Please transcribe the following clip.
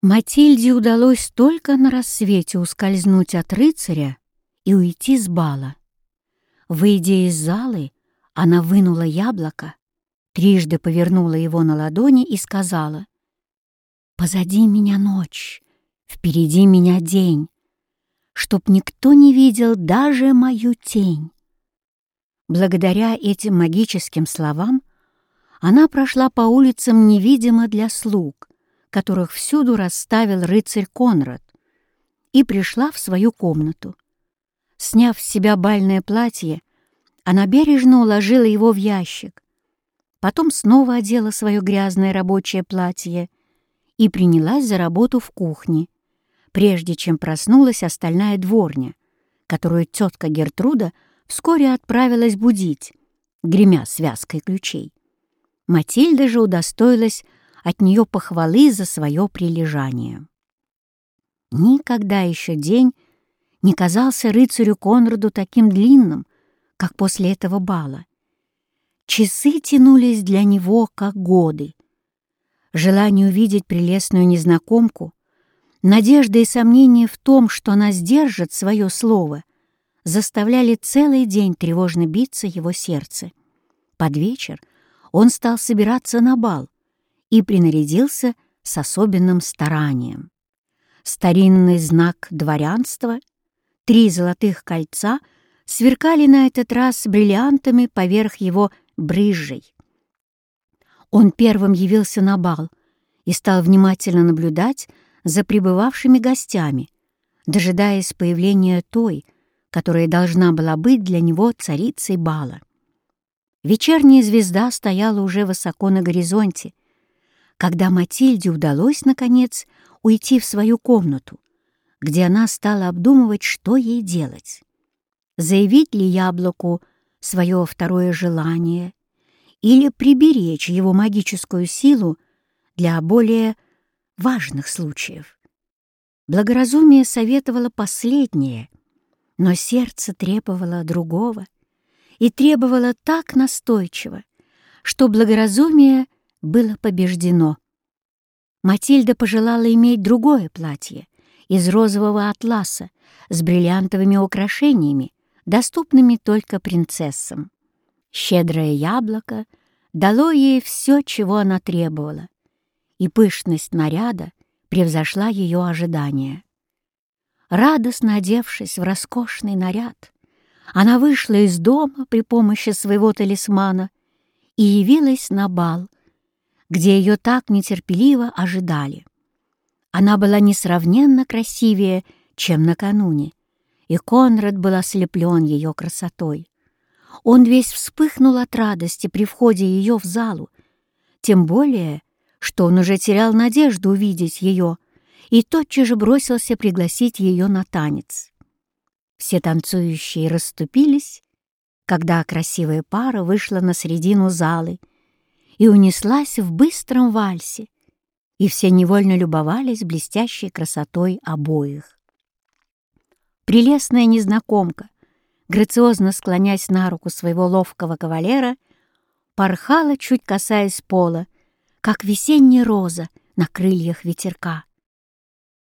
Матильде удалось только на рассвете ускользнуть от рыцаря и уйти с бала. Выйдя из залы, она вынула яблоко, трижды повернула его на ладони и сказала, «Позади меня ночь, впереди меня день, чтоб никто не видел даже мою тень». Благодаря этим магическим словам она прошла по улицам невидимо для слуг, которых всюду расставил рыцарь Конрад, и пришла в свою комнату. Сняв с себя бальное платье, она бережно уложила его в ящик, потом снова одела свое грязное рабочее платье и принялась за работу в кухне, прежде чем проснулась остальная дворня, которую тетка Гертруда вскоре отправилась будить, гремя связкой ключей. Матильда же удостоилась от нее похвалы за свое прилежание. Никогда еще день не казался рыцарю Конраду таким длинным, как после этого бала. Часы тянулись для него, как годы. Желание увидеть прелестную незнакомку, надежда и сомнение в том, что она сдержит свое слово, заставляли целый день тревожно биться его сердце. Под вечер он стал собираться на бал, и принарядился с особенным старанием. Старинный знак дворянства, три золотых кольца сверкали на этот раз бриллиантами поверх его брыжей. Он первым явился на бал и стал внимательно наблюдать за прибывавшими гостями, дожидаясь появления той, которая должна была быть для него царицей бала. Вечерняя звезда стояла уже высоко на горизонте, когда Матильде удалось, наконец, уйти в свою комнату, где она стала обдумывать, что ей делать. Заявить ли яблоку свое второе желание или приберечь его магическую силу для более важных случаев. Благоразумие советовало последнее, но сердце требовало другого и требовало так настойчиво, что благоразумие — было побеждено. Матильда пожелала иметь другое платье из розового атласа с бриллиантовыми украшениями, доступными только принцессам. Щедрое яблоко дало ей все, чего она требовала, и пышность наряда превзошла ее ожидания. Радостно одевшись в роскошный наряд, она вышла из дома при помощи своего талисмана и явилась на бал где ее так нетерпеливо ожидали. Она была несравненно красивее, чем накануне, и Конрад был ослеплен ее красотой. Он весь вспыхнул от радости при входе ее в залу, тем более, что он уже терял надежду увидеть ее и тотчас же бросился пригласить ее на танец. Все танцующие расступились, когда красивая пара вышла на середину залы и унеслась в быстром вальсе, и все невольно любовались блестящей красотой обоих. Прелестная незнакомка, грациозно склонясь на руку своего ловкого кавалера, порхала, чуть касаясь пола, как весенняя роза на крыльях ветерка.